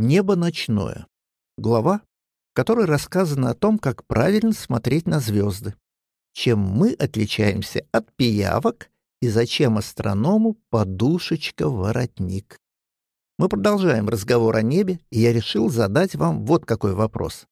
Небо ночное. Глава, в которой рассказано о том, как правильно смотреть на звезды, чем мы отличаемся от пиявок и зачем астроному подушечка-воротник. Мы продолжаем разговор о небе, и я решил задать вам вот какой вопрос.